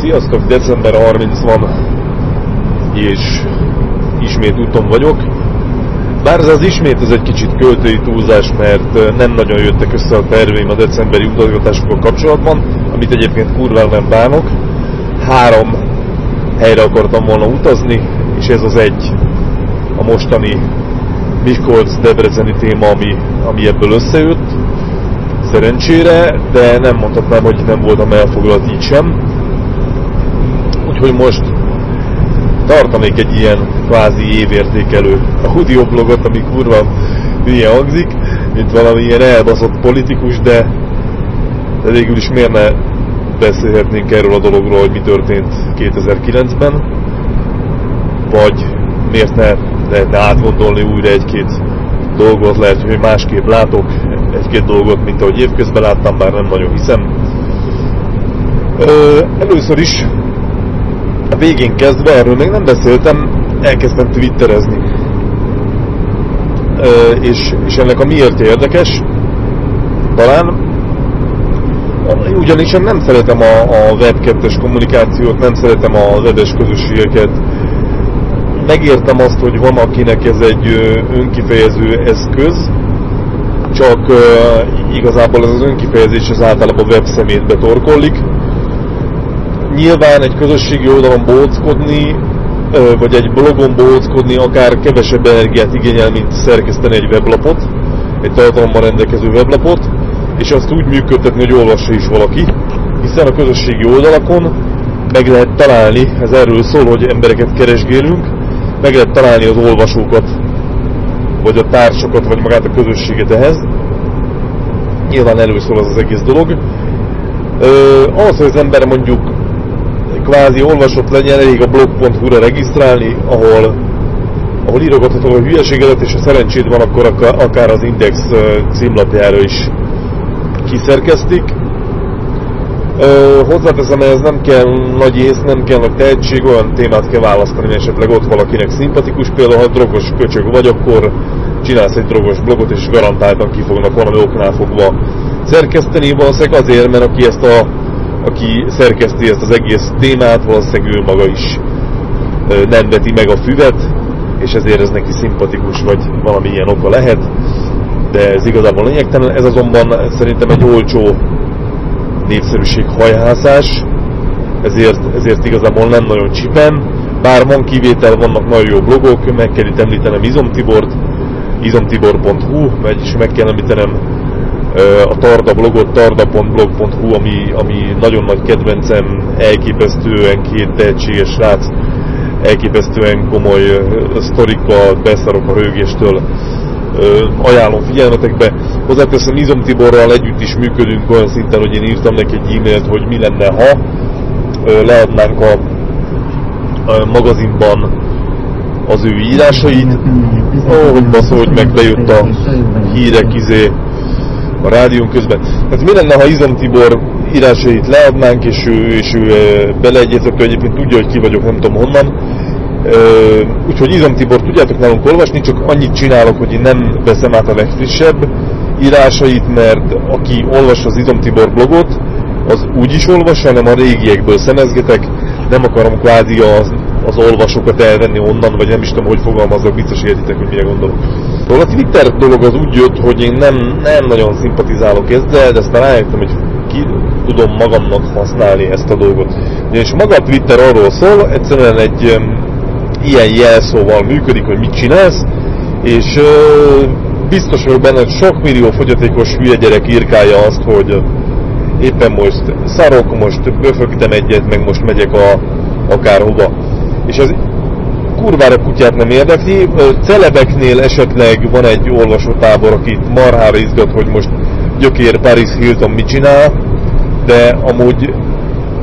Sziasztok, december 30 van, és ismét úton vagyok. Bár ez az ismét ez egy kicsit költői túlzás, mert nem nagyon jöttek össze a terveim a decemberi utazgatásokkal kapcsolatban, amit egyébként kurván nem bánok. Három helyre akartam volna utazni, és ez az egy a mostani Miskolc-Debreceni téma, ami, ami ebből összejött. Szerencsére, de nem mondhatnám, hogy nem voltam elfoglalt így sem. Úgyhogy most tartanék egy ilyen kvázi évértékelő audioblogot, ami kurva hülye hangzik, mint valami ilyen elbaszott politikus, de, de végül is miért ne beszélhetnénk erről a dologról, hogy mi történt 2009-ben, vagy miért ne lehetne átgondolni újra egy-két dolgot, lehet, hogy másképp látok egy-két dolgot, mint ahogy évközben láttam, bár nem nagyon hiszem. Ö, először is a végén kezdve, erről még nem beszéltem, elkezdtem twitterezni. Ö, és, és ennek a miért érdekes, talán ugyanis én nem szeretem a, a web 2 kommunikációt, nem szeretem a webes közösségeket, megértem azt, hogy van akinek ez egy önkifejező eszköz, csak uh, igazából ez az önkifejezés az általában webszemétbe torkollik. Nyilván egy közösségi oldalon bóckodni, vagy egy blogon bóckodni akár kevesebb energiát igényel, mint szerkeszteni egy weblapot, egy tartalommal rendelkező weblapot, és azt úgy működtetni, hogy olvassa is valaki, hiszen a közösségi oldalakon meg lehet találni, ez erről szól, hogy embereket keresgélünk, meg lehet találni az olvasókat, vagy a társakat, vagy magát a közösséget ehhez. Nyilván először az az egész dolog. Ö, ahhoz, hogy az ember mondjuk kvázi olvasott legyen, elég a blog.hu-ra regisztrálni, ahol, ahol írogathatod a hülyeségedet, és ha szerencséd van, akkor akár az Index címlapjára is kiszerkeztik. Ö, hozzáteszem, ez nem kell nagy ész, nem kell nagy tehetség, olyan témát kell választani, esetleg ott valakinek szimpatikus, például ha drogos köcsög vagy, akkor csinálsz egy drogos blogot, és garantáltan ki fognak valami oknál fogva szerkeszteni, valószínűleg azért, mert aki ezt a aki szerkeszti ezt az egész témát, valószínűleg ő maga is nem veti meg a füvet, és ezért ez neki szimpatikus, vagy valami ilyen oka lehet, de ez igazából lényegtelen. Ez azonban szerintem egy olcsó népszerűség hajhászás, ezért, ezért igazából nem nagyon csipem, bár van kivétel, vannak nagyon jó blogok, meg kell itt említenem Izomtibort, izomtibor.hu, vagyis meg kell említenem a Tarda blogot, tarda.blog.hu, ami, ami nagyon nagy kedvencem, elképesztően két tehetséges srác, elképesztően komoly sztorikkal, beszarok a rögéstől, ajánlom figyelmetekbe. Hozzáteszem, Izom Tiborral együtt is működünk olyan szinten, hogy én írtam neki egy e-mailt, hogy mi lenne, ha leadnánk a, magazinban az ő írásait. Ó, hogy basz, hogy meg bejött a hírek izé a rádión közben. Tehát mi lenne, ha Izom Tibor írásait leadnánk, és ő, és ő beleegyezett, hogy egyébként tudja, hogy ki vagyok, nem tudom honnan, úgyhogy Izom Tibor tudjátok nálunk olvasni, csak annyit csinálok, hogy én nem veszem át a legfrissebb írásait, mert aki olvas az Izom Tibor blogot, az úgy is olvas, hanem a régiekből szemezgetek, nem akarom kvázi az, az olvasókat elvenni onnan, vagy nem is tudom, hogy fogalmazok, biztos értitek, hogy mire gondolok. Szóval a Twitter dolog az úgy jött, hogy én nem, nem nagyon szimpatizálok ezzel, de aztán rájöttem, hogy ki tudom magamnak használni ezt a dolgot. És maga a Twitter arról szól, egyszerűen egy ilyen jelszóval működik, hogy mit csinálsz, és ö, biztos vagyok benne, hogy sok millió fogyatékos hülye gyerek írkálja azt, hogy éppen most szarok, most böfögtem egyet, meg most megyek a, akárhova. És ez kurvára kutyát nem érdekli. Celebeknél esetleg van egy olvasótábor, akit marhára izgat, hogy most gyökér Paris Hilton mit csinál, de amúgy,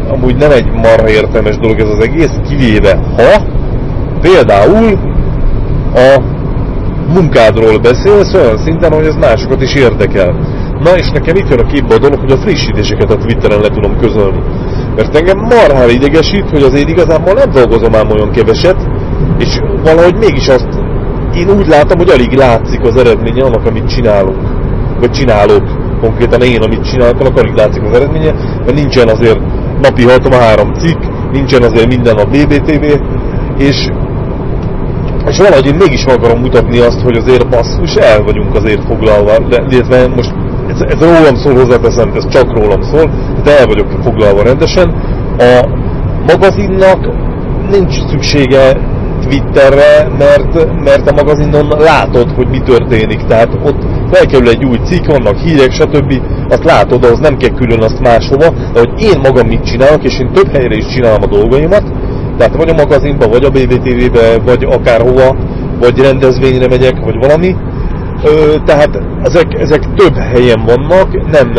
amúgy nem egy marha értelmes dolog ez az egész, kivéve ha Például a munkádról beszélsz olyan szinten, hogy ez másokat is érdekel. Na és nekem itt jön a képbe a dolog, hogy a frissítéseket a Twitteren le tudom közölni. Mert engem marhára idegesít, hogy azért igazából nem dolgozom ám olyan keveset, és valahogy mégis azt én úgy látom, hogy alig látszik az eredménye annak, amit csinálunk. Vagy csinálok. Konkrétan én, amit csinálok, annak alig látszik az eredménye, mert nincsen azért napi 63 cikk, nincsen azért minden a BBTV, és, és valahogy én mégis meg akarom mutatni azt, hogy azért basszus, el vagyunk azért foglalva, illetve most ez, ez rólam szól, hozzáteszem, ez csak rólam szól, de el vagyok foglalva rendesen. A magazinnak nincs szüksége Twitterre, mert, mert a magazinon látod, hogy mi történik. Tehát ott felkerül egy új cikk, vannak hírek, stb. Azt látod, ahhoz nem kell külön azt máshova, de hogy én magam mit csinálok, és én több helyre is csinálom a dolgaimat, tehát vagy a magazinba, vagy a BBTV-be, vagy akárhova, vagy rendezvényre megyek, vagy valami. Ö, tehát ezek, ezek több helyen vannak, nem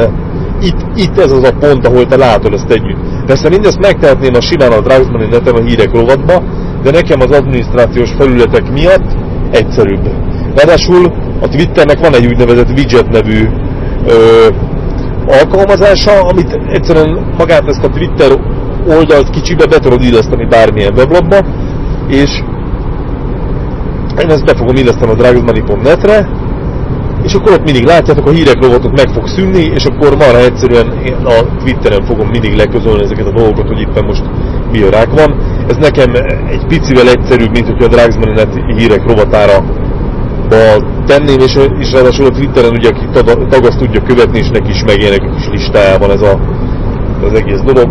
itt, itt ez az a pont, ahol te látod ezt együtt. Persze mindezt megtehetném a simán a Dragsmani neten a hírek rovatba, de nekem az adminisztrációs felületek miatt egyszerűbb. Ráadásul a Twitternek van egy úgynevezett widget nevű ö, alkalmazása, amit egyszerűen magát ezt a Twitter oldalt kicsibe be tudod illeszteni bármilyen weblapba, és én ezt be fogom illeszteni a dragsmoney.net-re, és akkor ott mindig látjátok, a hírek rovatot meg fog szűnni, és akkor marha egyszerűen én a Twitteren fogom mindig leközölni ezeket a dolgokat, hogy éppen most mi a rák van. Ez nekem egy picivel egyszerűbb, mint hogy a Dragsmanet hírek rovatára tenném, és, és ráadásul a Twitteren ugye aki tag, azt tudja követni, és neki is megjelenik a kis listájában ez a, az egész dolog.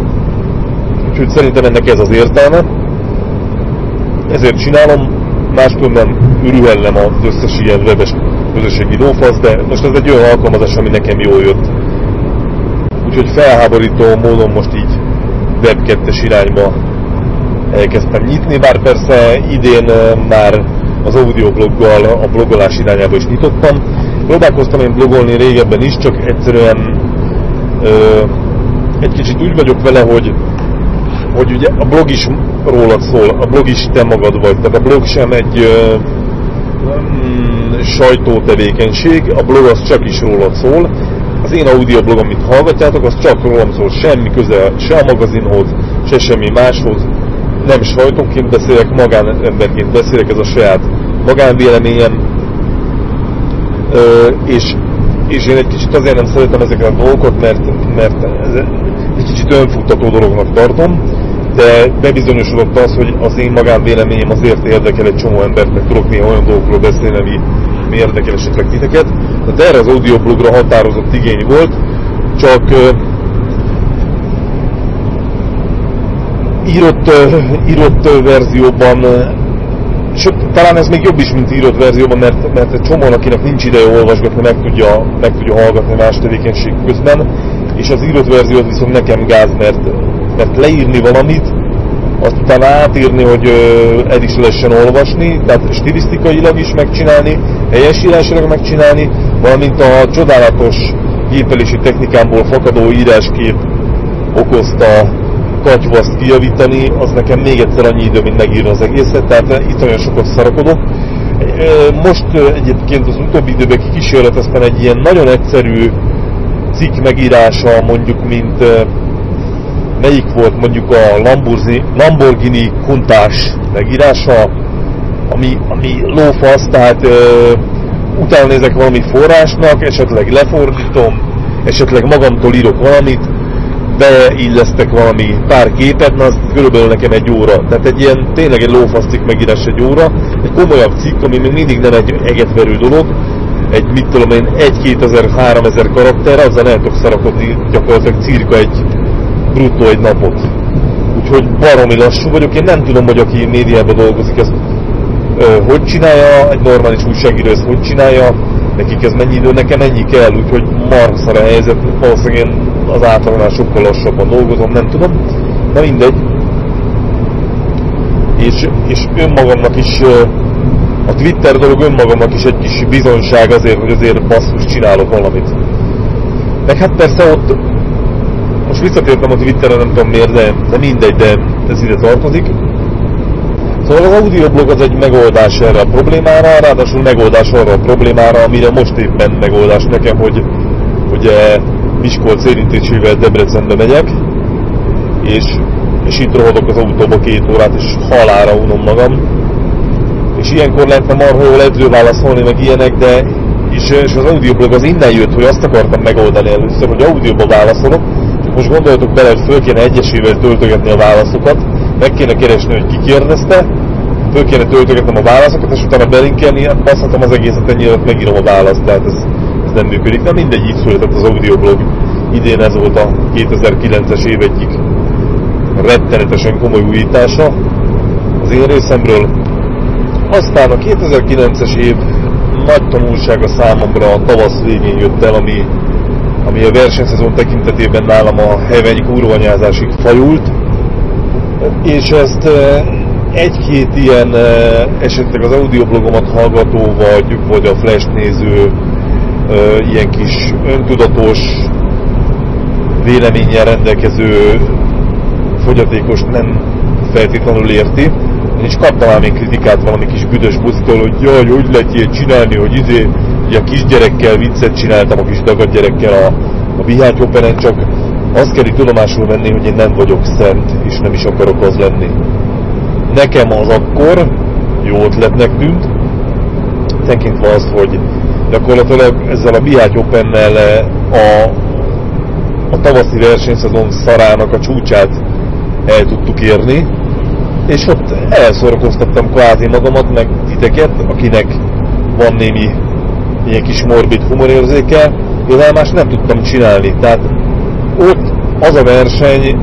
Úgyhogy szerintem ennek ez az értelme. Ezért csinálom, máskülönben ürühellem az összes ilyen webes közösségi lófasz, de most ez egy olyan alkalmazás, ami nekem jól jött. Úgyhogy felháborító módon most így web 2 irányba elkezdtem nyitni, bár persze idén már az audiobloggal a blogolás irányába is nyitottam. Próbálkoztam én blogolni régebben is, csak egyszerűen ö, egy kicsit úgy vagyok vele, hogy, hogy ugye a blog is rólad szól, a blog is te magad vagy, tehát a blog sem egy ö, mm, sajtótevékenység, a blog az csak is rólad szól, az én audioblog, amit hallgatjátok, az csak rólam szól, semmi köze se a magazinhoz, se semmi máshoz, nem sajtóként beszélek, magánemberként beszélek, ez a saját magánvéleményem, Ö, és, és én egy kicsit azért nem szeretem ezeket a dolgokat, mert, mert ez egy kicsit önfuttató dolognak tartom, de bebizonyosodott az, hogy az én magánvéleményem azért érdekel egy csomó embert, meg tudok néha olyan dolgokról beszélni, ami, ami érdekel esetleg titeket. Tehát erre az audioblogra határozott igény volt, csak írott, írott verzióban, sőt, talán ez még jobb is, mint írott verzióban, mert, mert egy csomó, akinek nincs ideje olvasgatni, meg tudja, meg tudja hallgatni más tevékenység közben, és az írott verziót viszont nekem gáz, mert, mert leírni valamit, azt utána átírni, hogy el is lehessen olvasni, tehát stilisztikailag is megcsinálni, helyesírásilag megcsinálni, valamint a csodálatos gépelési technikámból fakadó íráskép okozta katyvaszt kijavítani, az nekem még egyszer annyi idő, mint megírni az egészet, tehát itt olyan sokat szarakodok. Most egyébként az utóbbi időben kikísérleteztem egy ilyen nagyon egyszerű cikk megírása, mondjuk, mint melyik volt mondjuk a Lamborghini, Lamborghini kuntás megírása, ami, ami lófasz, tehát ö, utána nézek valami forrásnak, esetleg lefordítom, esetleg magamtól írok valamit, beillesztek valami pár képet, na az körülbelül nekem egy óra. Tehát egy ilyen, tényleg egy lófasztik megírás egy óra, egy komolyabb cikk, ami még mindig nem egy egetverő dolog, egy mit tudom én, 1-2000-3000 karakter, azzal el tudok szarakodni gyakorlatilag cirka egy bruttó egy napot. Úgyhogy baromi lassú vagyok, én nem tudom, hogy aki médiában dolgozik, ezt ö, hogy csinálja, egy normális újságíró ezt hogy csinálja, nekik ez mennyi idő, nekem ennyi kell, úgyhogy marha a helyzet, valószínűleg én az átlagnál sokkal lassabban dolgozom, nem tudom, de mindegy. És, és önmagamnak is, a Twitter dolog önmagamnak is egy kis bizonyság azért, hogy azért basszus csinálok valamit. Meg hát persze ott, most visszatértem a Twitterre, nem tudom miért, de, de mindegy, de ez ide tartozik. Szóval az audioblog az egy megoldás erre a problémára, ráadásul megoldás arra a problémára, amire most éppen megoldás nekem, hogy ugye Miskolc érintésével Debrecenbe megyek, és, és itt rohadok az autóba két órát, és halára unom magam. És ilyenkor lehetne marha jól edzőválaszolni, meg ilyenek, de és, és az audioblog az innen jött, hogy azt akartam megoldani először, hogy audioba válaszolok, csak Most gondoljatok bele, hogy föl kéne egyesével töltögetni a válaszokat, meg kéne keresni, hogy ki kérdezte, föl kéne töltögetnem a válaszokat, és utána belinkelni, baszhatom az egészet ennyire, megírom a választ, tehát ez nem működik. Na mindegy, így született az audioblog. Idén ez volt a 2009-es év egyik rettenetesen komoly újítása az én részemről. Aztán a 2009-es év nagy tanulsága számomra a tavasz végén jött el, ami, ami a versenyszezon tekintetében nálam a heveny kurvanyázásig fajult, és ezt eh, egy-két ilyen eh, esetleg az audioblogomat hallgató, vagy, vagy a flash néző eh, ilyen kis öntudatos véleménnyel rendelkező fogyatékos nem feltétlenül érti. Én is kaptam ám én kritikát valami kis büdös busztól, hogy jaj, hogy lehet ilyet csinálni, hogy izé, ugye a kisgyerekkel viccet csináltam, a kis dagad gyerekkel a, a Bihány Operen, csak azt kell tudomásul venni, hogy én nem vagyok szent, és nem is akarok az lenni. Nekem az akkor jó ötletnek tűnt, tekintve azt, hogy gyakorlatilag ezzel a Bihány Opennel a, a tavaszi versenyszezon szarának a csúcsát el tudtuk érni, és ott elszórakoztattam kvázi magamat, meg titeket, akinek van némi ilyen kis morbid humorérzéke, de más nem tudtam csinálni. Tehát ott az a verseny,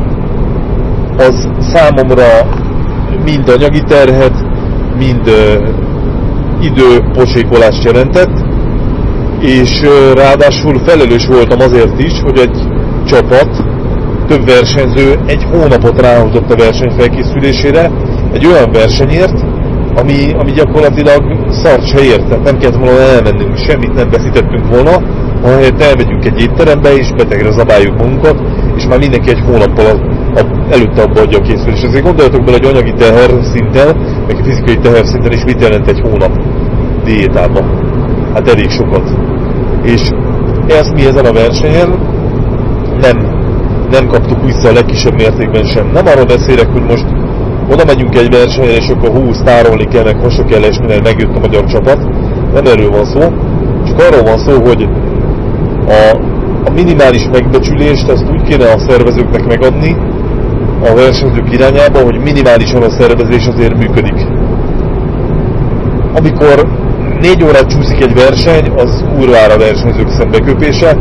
az számomra mind anyagi terhet, mind uh, időpocsékolást jelentett, és ráadásul felelős voltam azért is, hogy egy csapat több versenyző egy hónapot ráhozott a verseny felkészülésére, egy olyan versenyért, ami, ami gyakorlatilag szart se ért, tehát nem kellett volna elmennünk, semmit nem veszítettünk volna, ahelyett elmegyünk egy étterembe, és betegre zabáljuk magunkat, és már mindenki egy hónappal a, a, előtte abba adja a készülés. Ezért gondoljatok bele, hogy anyagi teher szinten, meg fizikai teher szinten is mit jelent egy hónap diétába. Hát elég sokat. És ezt mi ezen a versenyen nem nem kaptuk vissza a legkisebb mértékben sem. Nem arról beszélek, hogy most oda megyünk egy versenyre, és akkor hú, tárolni kell, meg hasra kell esni, mert megjött a magyar csapat. Nem erről van szó, csak arról van szó, hogy a, a minimális megbecsülést azt úgy kéne a szervezőknek megadni a versenyzők irányába, hogy minimálisan a szervezés azért működik. Amikor négy órát csúszik egy verseny, az kurvára versenyzők szembeköpése.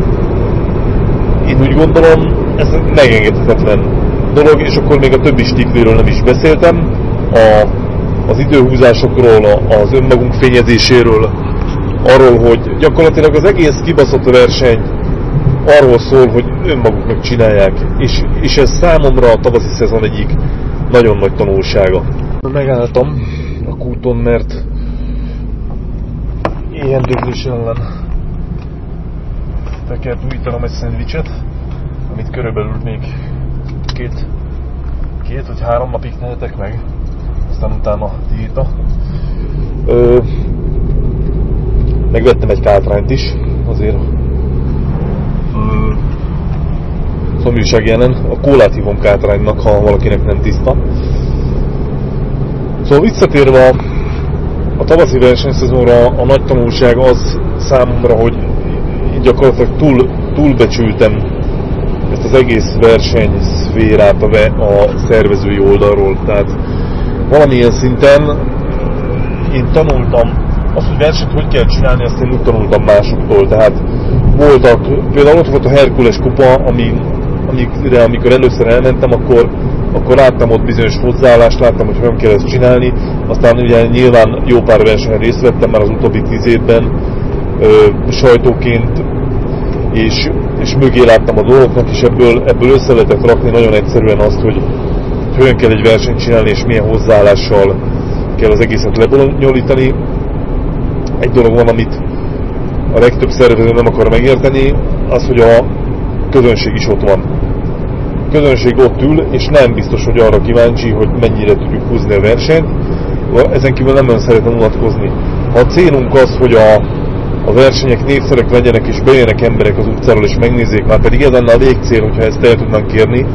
Én úgy gondolom, ez megengedhetetlen dolog, és akkor még a többi stikléről nem is beszéltem, a, az időhúzásokról, az önmagunk fényezéséről, arról, hogy gyakorlatilag az egész kibaszott verseny arról szól, hogy önmaguknak csinálják, és, és ez számomra a tavaszi szezon egyik nagyon nagy tanulsága. Megálltam a kúton, mert éhendőzés ellen kell újítanom egy szendvicset, amit körülbelül még két, két vagy három napig tehetek meg, aztán utána diéta. Ö, megvettem egy kátrányt is, azért szomjúság jelen, a kólát hívom kátránynak, ha valakinek nem tiszta. Szóval visszatérve a, a tavaszi versenyszezonra a nagy tanulság az számomra, hogy gyakorlatilag túl, túlbecsültem ezt az egész verseny szférát a, a szervezői oldalról. Tehát valamilyen szinten én tanultam azt, hogy versenyt hogy kell csinálni, azt én úgy tanultam másoktól. Tehát voltak, például ott volt a Herkules kupa, ami, amikre, amikor először elmentem, akkor, akkor láttam ott bizonyos hozzáállást, láttam, hogy hogyan kell ezt csinálni. Aztán ugye nyilván jó pár versenyen részt vettem már az utóbbi tíz évben, ö, sajtóként és, és mögé láttam a dolgoknak, és ebből, ebből össze lehetett rakni nagyon egyszerűen azt, hogy, hogy hogyan kell egy versenyt csinálni, és milyen hozzáállással kell az egészet lebonyolítani. Egy dolog van, amit a legtöbb szervező nem akar megérteni, az, hogy a közönség is ott van. A közönség ott ül, és nem biztos, hogy arra kíváncsi, hogy mennyire tudjuk húzni a versenyt. Ezen kívül nem nagyon szeretem unatkozni. Ha a célunk az, hogy a a versenyek népszerek legyenek, és bejönnek emberek az utcáról, és megnézzék, már pedig ez lenne a végcél, hogyha ezt el tudnánk kérni,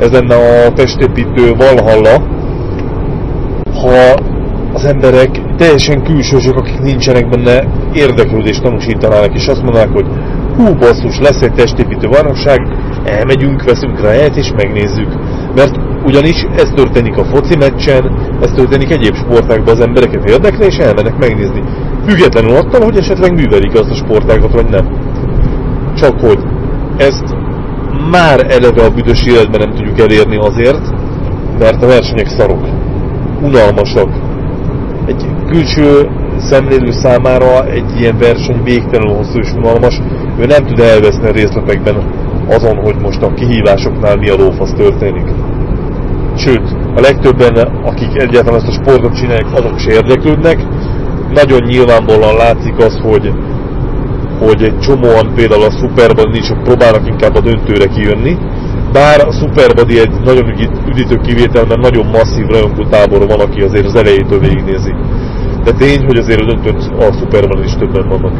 ez lenne a testépítő valhalla, ha az emberek teljesen külsősök, akik nincsenek benne, érdeklődést tanúsítanának, és azt mondanák, hogy hú basszus, lesz egy testépítő bajnokság, elmegyünk, veszünk rá és megnézzük. Mert ugyanis ez történik a foci meccsen, ez történik egyéb sportákban, az embereket érdekli, és elmennek megnézni. Függetlenül attól, hogy esetleg művelik azt a sportágat, vagy nem. Csak hogy ezt már eleve a büdös életben nem tudjuk elérni azért, mert a versenyek szarok, unalmasak. Egy külső szemlélő számára egy ilyen verseny végtelenül hosszú és unalmas, ő nem tud elveszni a részletekben azon, hogy most a kihívásoknál mi a lófasz történik. Sőt, a legtöbben, akik egyáltalán ezt a sportot csinálják, azok is érdeklődnek. Nagyon nyilvánvalóan látszik az, hogy, hogy egy csomóan például a Superban is próbálnak inkább a döntőre kijönni, bár a Superbody egy nagyon üdítő kivétel, mert nagyon masszív rajongó tábor van, aki azért az elejétől végignézi. De tény, hogy azért a döntőn a Superban is többen vannak.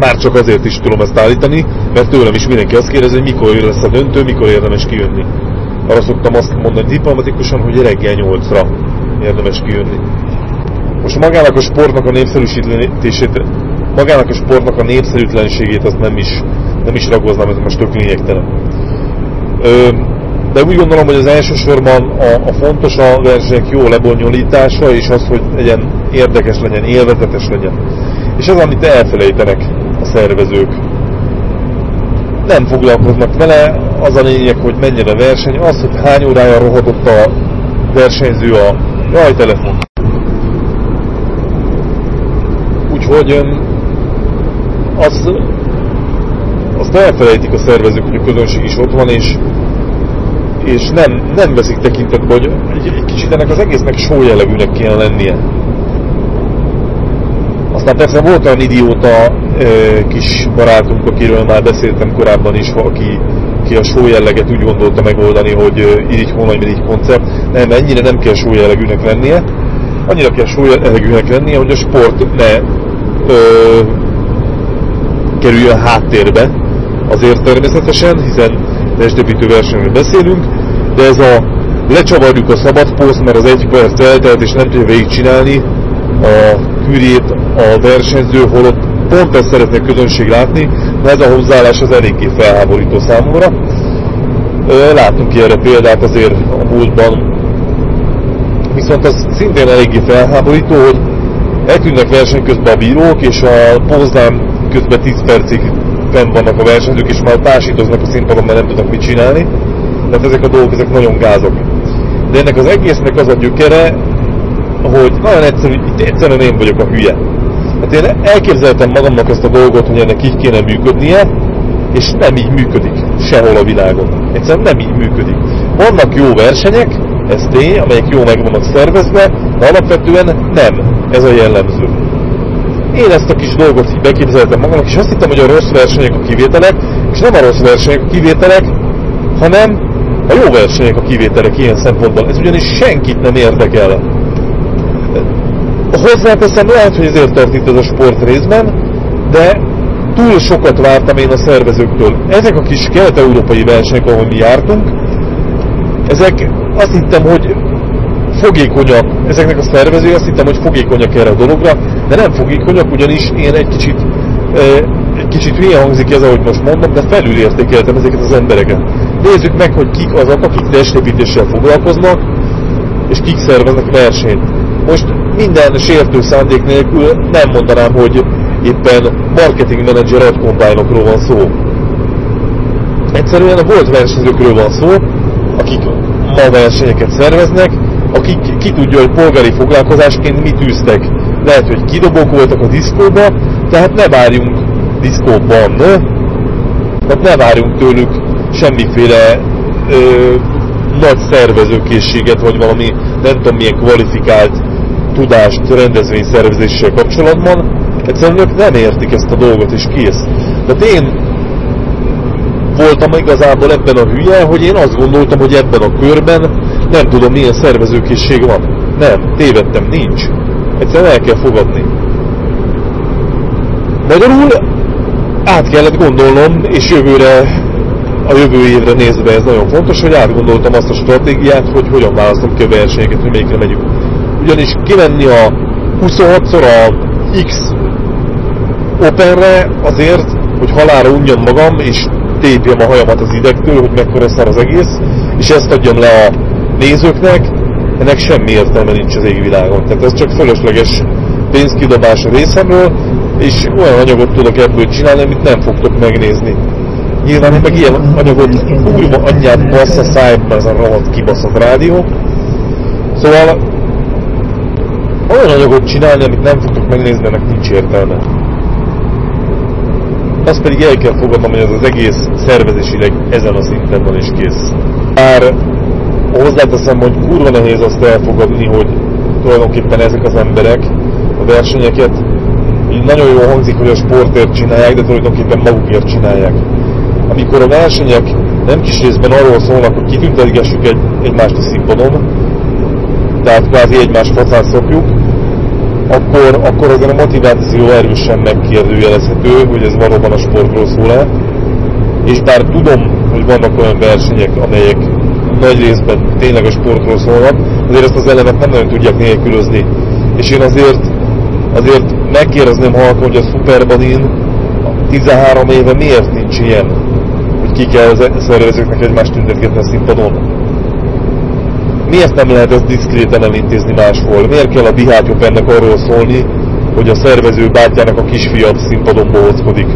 Már csak azért is tudom ezt állítani, mert tőlem is mindenki azt kérdezi, hogy mikor lesz a döntő, mikor érdemes kijönni. Arra szoktam azt mondani diplomatikusan, hogy reggel 8-ra érdemes kijönni. Most magának a sportnak a népszerűsítését, magának a sportnak a népszerűtlenségét azt nem is, nem is ragoznám, ez most tök lényegtelen. De úgy gondolom, hogy az elsősorban a, a fontos a versenyek jó lebonyolítása, és az, hogy legyen érdekes legyen, élvezetes legyen. És az, amit elfelejtenek a szervezők. Nem foglalkoznak vele, az a lényeg, hogy menjen a verseny, az, hogy hány órája rohadott a versenyző a rajtelefon. Úgyhogy az, azt elfelejtik a szervezők, hogy a közönség is ott van, és, és nem, nem veszik tekintetbe, hogy egy, egy kicsit ennek az egésznek só jellegűnek kéne lennie. Aztán persze volt olyan idióta e, kis barátunk, akiről már beszéltem korábban is, aki, aki a show jelleget úgy gondolta megoldani, hogy irigy hónaj, irigy koncert. Nem, ennyire nem kell show jellegűnek lennie. Annyira kell show jellegűnek lennie, hogy a sport ne ö, kerüljön háttérbe. Azért természetesen, hiszen testépítő versenyről beszélünk, de ez a lecsavarjuk a szabadpószt, mert az egy perc eltelt és nem tudja végigcsinálni a kürét a versenyző, holott pont ezt szeretné a közönség látni, de ez a hozzáállás az eléggé felháborító számomra. Látunk ilyenre példát azért a múltban, viszont az szintén eléggé felháborító, hogy eltűnnek verseny közben a bírók, és a pózdán közben 10 percig fenn vannak a versenyzők, és már társítoznak a színpadon, mert nem tudnak mit csinálni. Tehát ezek a dolgok, ezek nagyon gázok. De ennek az egésznek az a gyökere, hogy nagyon egyszerű, itt egyszerűen én vagyok a hülye. Hát én elképzeltem magamnak ezt a dolgot, hogy ennek így kéne működnie, és nem így működik sehol a világon. Egyszerűen nem így működik. Vannak jó versenyek, ez tény, amelyek jó meg vannak szervezve, de alapvetően nem. Ez a jellemző. Én ezt a kis dolgot így beképzeltem magamnak, és azt hittem, hogy a rossz versenyek a kivételek, és nem a rossz versenyek a kivételek, hanem a jó versenyek a kivételek ilyen szempontból. Ez ugyanis senkit nem érdekel Hozzáteszem, lehet, hogy ezért tart itt ez a sport részben, de túl sokat vártam én a szervezőktől. Ezek a kis kelet-európai versenyek, ahol mi jártunk, ezek azt hittem, hogy fogékonyak, ezeknek a szervezői azt hittem, hogy fogékonyak erre a dologra, de nem fogékonyak, ugyanis én egy kicsit, egy kicsit hülye hangzik ez, ahogy most mondom, de felülértékeltem ezeket az embereket. Nézzük meg, hogy kik azok, akik testépítéssel foglalkoznak, és kik szerveznek versenyt. Most minden sértő szándék nélkül nem mondanám, hogy éppen marketing manager adkombájnokról van szó. Egyszerűen a volt versenyzőkről van szó, akik ma versenyeket szerveznek, akik ki tudja, hogy polgári foglalkozásként mit űztek. Lehet, hogy kidobók voltak a diszkóba, tehát ne várjunk diszkóban? Tehát ne várjunk tőlük semmiféle ö, nagy szervezőkészséget, vagy valami nem tudom milyen kvalifikált tudást rendezvényszervezéssel kapcsolatban, egyszerűen ők nem értik ezt a dolgot, és kész. Tehát én voltam igazából ebben a hülye, hogy én azt gondoltam, hogy ebben a körben nem tudom milyen szervezőkészség van. Nem, tévedtem, nincs. Egyszerűen el kell fogadni. Magyarul át kellett gondolnom, és jövőre, a jövő évre nézve ez nagyon fontos, hogy átgondoltam azt a stratégiát, hogy hogyan választom ki a versenyeket, hogy melyikre megyünk ugyanis kimenni a 26-szor a X Openre azért, hogy halára unjam magam, és letépjem a hajamat az idegtől, hogy mekkora szar az egész, és ezt adjam le a nézőknek, ennek semmi értelme nincs az égvilágon. Tehát ez csak fölösleges pénzkidobás a részemről, és olyan anyagot tudok ebből csinálni, amit nem fogtok megnézni. Nyilván én meg ilyen anyagot kurva anyját bassz szájba ez a rohadt kibaszott rádió. Szóval olyan anyagot csinálni, amit nem fogtok megnézni, ennek nincs értelme. Azt pedig el kell fogadnom, hogy ez az egész szervezésileg ezen a szinten van és kész. Bár hozzáteszem, hogy kurva nehéz azt elfogadni, hogy tulajdonképpen ezek az emberek a versenyeket így nagyon jól hangzik, hogy a sportért csinálják, de tulajdonképpen magukért csinálják. Amikor a versenyek nem kis részben arról szólnak, hogy kitüntetgessük egy, egymást a színpadon, tehát kvázi egymás facát szokjuk, akkor, akkor azért a motiváció erősen megkérdőjelezhető, hogy ez valóban a sportról szól-e. És bár tudom, hogy vannak olyan versenyek, amelyek nagy részben tényleg a sportról szólnak, azért ezt az elemet nem nagyon tudják nélkülözni. És én azért, azért megkérdezném halkan, hogy a Superbanin 13 éve miért nincs ilyen, hogy ki kell szervezőknek egymást tüntetgetni a színpadon. Miért nem lehet ezt diszkréten elintézni máshol? Miért kell a Bihát ennek arról szólni, hogy a szervező bátyjának a kisfia színpadon bohockodik?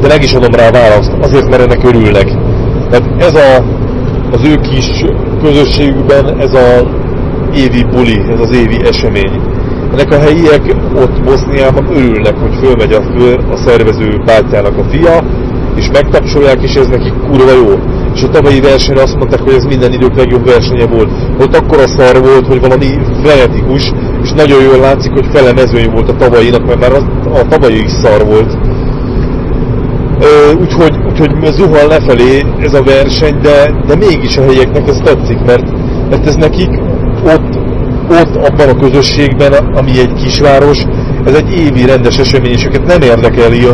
De meg is adom rá választ, azért mert ennek örülnek. Tehát ez a, az ő kis közösségükben ez a évi buli, ez az évi esemény. Ennek a helyiek ott Boszniában örülnek, hogy fölmegy a, föl a szervező bátyjának a fia, és megtapsolják, és ez nekik kurva jó. És a tavalyi versenyre azt mondták, hogy ez minden idők legjobb versenye volt. Ott akkor a szar volt, hogy valami frenetikus, és nagyon jól látszik, hogy fele mezőny volt a tavalyinak, mert már a, a tavalyi is szar volt. Úgyhogy, úgyhogy zuhal lefelé ez a verseny, de, de mégis a helyieknek ez tetszik, mert, mert ez nekik ott, ott abban a közösségben, ami egy kisváros, ez egy évi rendes esemény, és őket nem érdekeli,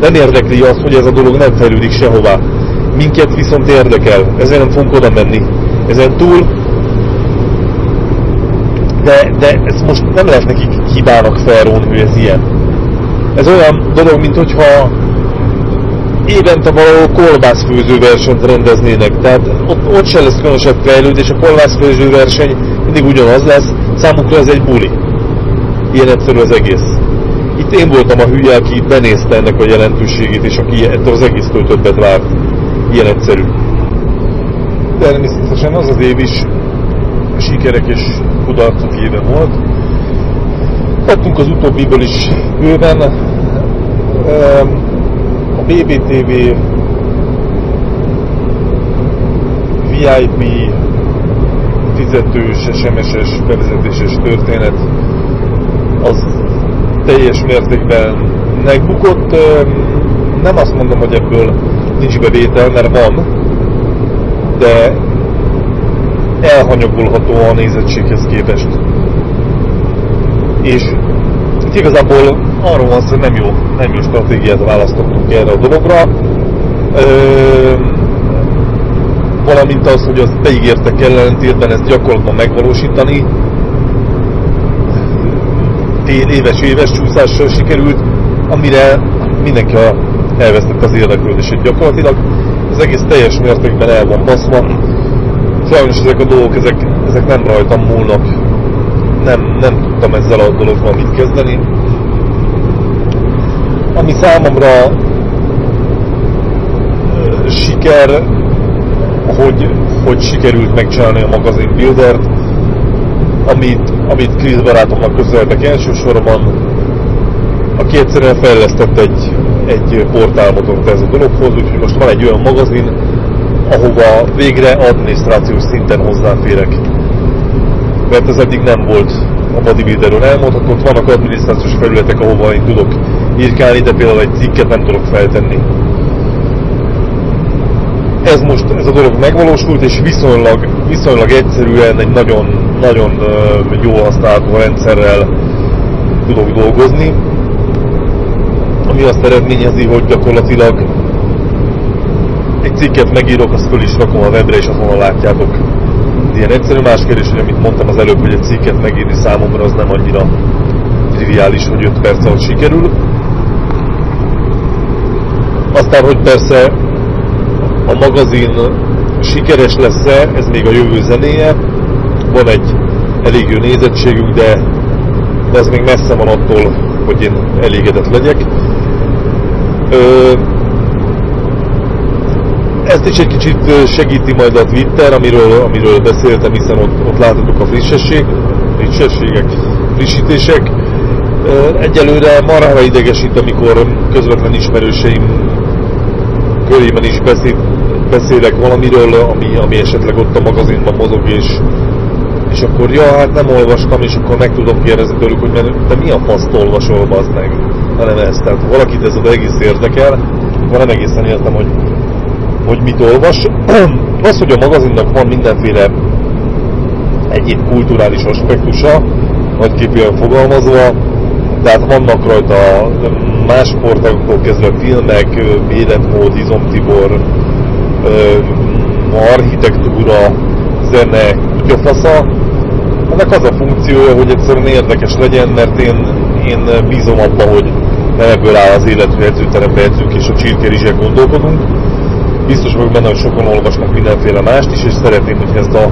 nem érdekli azt, hogy ez a dolog nem fejlődik sehová. Minket viszont érdekel, ezért nem fogunk oda menni. Ezen túl, de, de ezt most nem lehet nekik hibának felróni, hogy ez ilyen. Ez olyan dolog, mint hogyha évente kolbászfőző versenyt rendeznének, tehát ott, ott se lesz különösebb fejlődés, a kolbászfőző verseny mindig ugyanaz lesz, számukra ez egy buli. Ilyen egyszerű az egész. Itt én voltam a hülye, aki benézte ennek a jelentőségét, és aki ettől az egésztől többet várt. Ilyen egyszerű. Természetesen az az év is sikerek és kudarcok éve volt. Kaptunk az utóbbiből is bőven. BBTV VIP fizetős, SMS-es, bevezetéses történet az teljes mértékben megbukott. Nem azt mondom, hogy ebből nincs bevétel, mert van, de elhanyagolható a nézettséghez képest. És itt igazából arról van hogy nem jó, nem jó stratégiát választottunk erre a dologra. Valamint az, hogy azt beígértek ellentétben ezt gyakorlatban megvalósítani, éves-éves csúszással sikerült, amire mindenki elvesztett az érdeklődését gyakorlatilag. Az egész teljes mértékben el van baszva. Sajnos ezek a dolgok, ezek, ezek nem rajtam múlnak. Nem, nem tudtam ezzel a dologban mit kezdeni. Ami számomra siker, hogy, hogy sikerült megcsinálni a magazin buildert, amit, amit Chris barátomnak köszönhetek elsősorban, aki egyszerűen fejlesztett egy, egy portálmotort ez a dologhoz, úgyhogy most van egy olyan magazin, ahova végre adminisztrációs szinten hozzáférek. Mert ez eddig nem volt a bodybuilderről elmondható, ott vannak adminisztrációs felületek, ahova én tudok írkálni, de például egy cikket nem tudok feltenni. Ez most, ez a dolog megvalósult, és viszonylag, viszonylag egyszerűen egy nagyon, nagyon jó használható rendszerrel tudok dolgozni ami azt eredményezi, hogy gyakorlatilag egy cikket megírok, azt föl is rakom a webre, és azonnal látjátok. Ilyen egyszerű más kérdés, hogy amit mondtam az előbb, hogy egy cikket megírni számomra az nem annyira triviális, hogy 5 perc alatt sikerül. Aztán, hogy persze a magazin sikeres lesz-e, ez még a jövő zenéje. Van egy elég jó nézettségünk, de, de ez még messze van attól, hogy én elégedett legyek. Ö, ezt is egy kicsit segíti majd a Twitter, amiről, amiről beszéltem, hiszen ott, ott láthatók a frissesség, frissességek, frissítések. Egyelőre marhára idegesít, amikor közvetlen ismerőseim körében is beszél, beszélek valamiről, ami, ami esetleg ott a magazinban mozog, és, és akkor ja, hát nem olvastam, és akkor meg tudom kérdezni tőlük, hogy te mi a faszt olvasol, az meg? Hanem ez, tehát valakit ez az egész érdekel, akkor nem egészen értem, hogy, hogy mit olvas. Az, hogy a magazinnak van mindenféle egyéb kulturális aspektusa, nagyképűen fogalmazva, tehát vannak rajta más sportágoktól kezdve filmek, életmód, Tibor, architektúra, zene, kutyafasza. Ennek az a funkciója, hogy egyszerűen érdekes legyen, mert én, én bízom abba, hogy nem ebből áll az élet, hogy edzőterembe edzünk és a csirkerizsek gondolkodunk. Biztos vagyok benne, hogy sokan olvasnak mindenféle mást is, és szeretném, hogy ezt a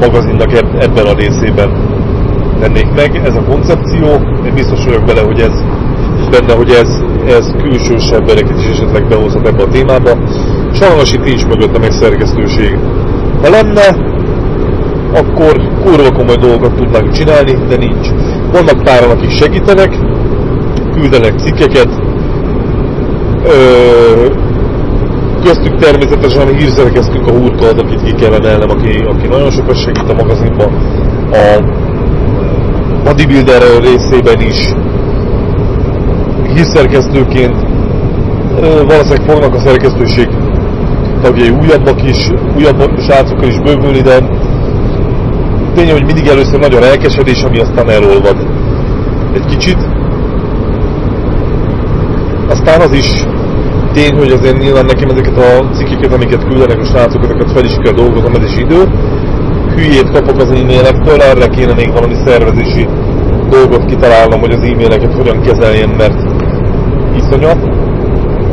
magazinnak ebben a részében tennék meg. Ez a koncepció, én biztos vagyok bele, hogy ez benne, hogy ez, ez külsős embereket is esetleg behozhat ebbe a témába. Sajnos itt nincs mögöttem egy szerkesztőség. Ha lenne, akkor kurva komoly dolgokat tudnánk csinálni, de nincs. Vannak páran, akik segítenek, küldenek cikkeket, ö, köztük természetesen hírszerkeztünk a hurkad, akit ki kellene elnem, aki, aki nagyon sokat segít a magazinban. A bodybuilder részében is hírszerkesztőként valószínűleg fognak a szerkesztőség tagjai újabbak is, újabb srácokkal is bővülni, de tény, hogy mindig először nagy a lelkesedés, ami aztán elolvad egy kicsit. Aztán az is tény, hogy azért nyilván nekem ezeket a cikkeket, amiket küldenek a srácok, ezeket fel is kell dolgozom, ez is idő. Hülyét kapok az e-mailektől, erre kéne még valami szervezési dolgot kitalálnom, hogy az e-maileket hogyan kezeljen, mert iszonyat.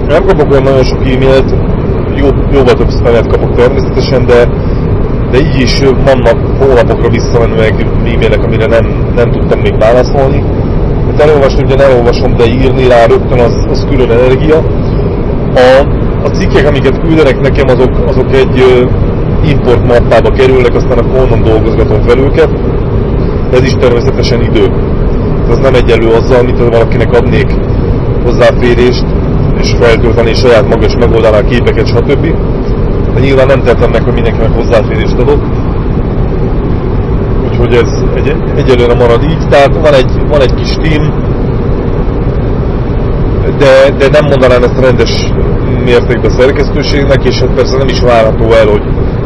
Nem kapok olyan nagyon sok e-mailt, jó, jóval több spamet kapok természetesen, de, de így is vannak hónapokra visszamenőleg e-mailek, amire nem, nem tudtam még válaszolni. Hát elolvasni ugye elolvasom, de írni rá rögtön az, az külön energia. A, a cikkek, amiket küldenek nekem, azok, azok egy import mappába kerülnek, aztán a onnan dolgozgatom fel őket. Ez is természetesen idő. Ez nem egyelő azzal, amit valakinek adnék hozzáférést, és feltölteni saját maga is megoldaná a képeket, stb. De nyilván nem tettem meg, hogy mindenkinek hozzáférést adok. Úgyhogy ez egy, egyelőre marad így. Tehát van egy, van egy kis team, de, de nem mondanám ezt rendes mértékben szerkesztőségnek, és hát persze nem is várható el, hogy